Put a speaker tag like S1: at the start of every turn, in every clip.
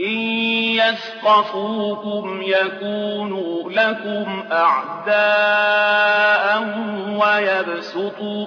S1: إن يثقفوكم يكونوا لكم أعداء ويبسطوا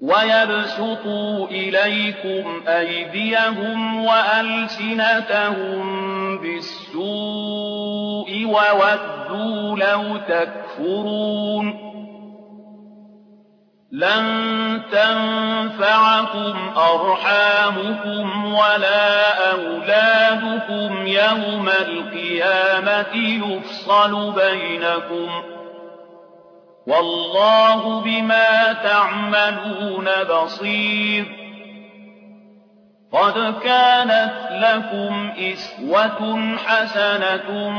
S1: ويبسطوا إليكم أيديهم وألسنتهم بالسوء وودوا لو تكفرون لن تنفعكم أرحامكم ولا أولادكم يوم القيامة يفصل بينكم والله بما تعملون بصير قد كانت لكم إسوة حسنة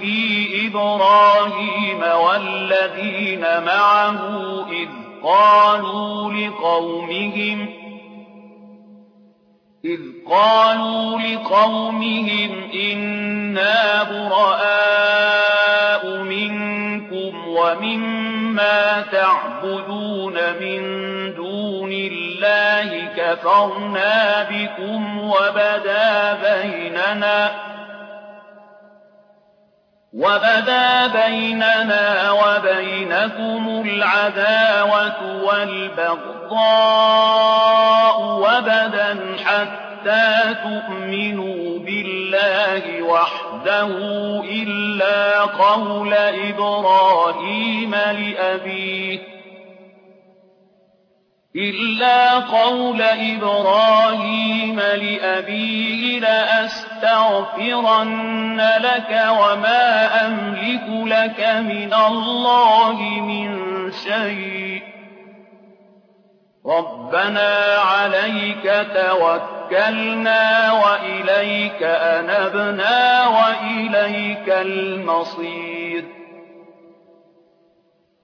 S1: في إبراهيم والذين معه إذ قالوا لقومهم إذ قالوا لقومهم إنا براء منكم ومما تعبدون من دون الله كفرنا بكم وبدا بيننا وبدا بيننا وبينكم العداوة والبغضاء وبدا حتى تؤمنوا بالله وحده إلا قول إبراهيم لأبيه إلا قول إبراهيم لأبيه لاستغفرن لك وما أملك لك من الله من شيء ربنا عليك توكلنا وإليك أنبنا وإليك المصير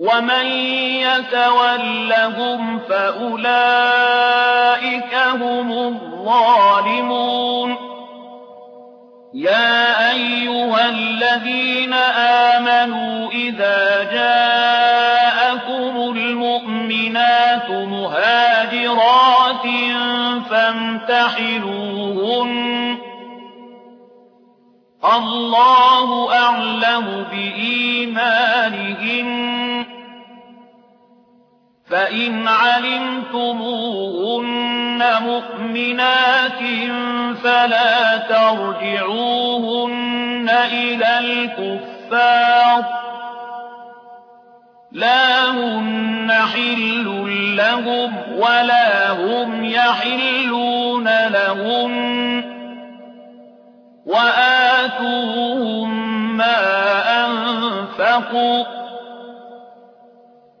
S1: ومن يتولهم فاولئك هم الظالمون يا ايها الذين آمَنُوا إِذَا جاءكم المؤمنات مهاجرات فامتحنوهن الله اعلم بايمانهن فإن علمتموهن مؤمنات فلا ترجعوهن إلى الكفار لا هن حل لهم ولا هم يحلون لهم واتوهم ما أنفقوا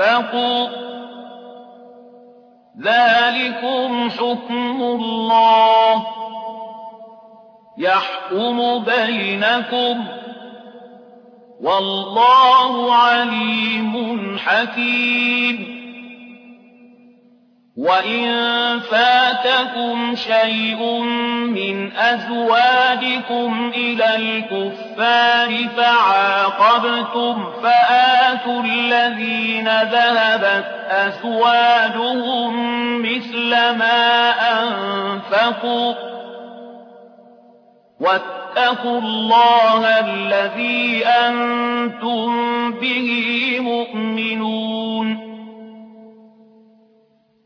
S1: أَنفَقُوا ذلكم حكم الله يحكم بينكم والله عليم حكيم وإن فاتكم شيء من أزواجكم إلى الكفار فعاقبتم فاتوا الذين ذهبت أزواجهم مثل ما أنفقوا واتقوا الله الذي أنتم به مؤمنون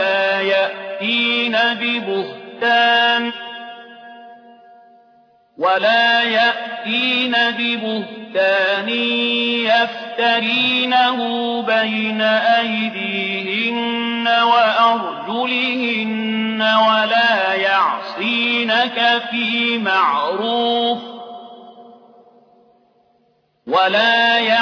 S1: ولا يأتين ببهتان ولا يأتين ببهتان يفترينه بين أيديهن وأرجلهن ولا يعصينك في معروف ولا يعصينك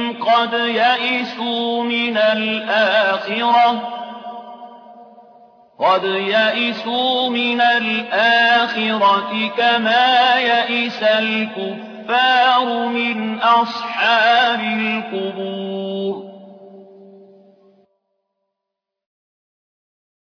S1: قد يئسوا من الآخرة قد يئسوا من الآخرة كما يئس الكفار من أصحاب القبور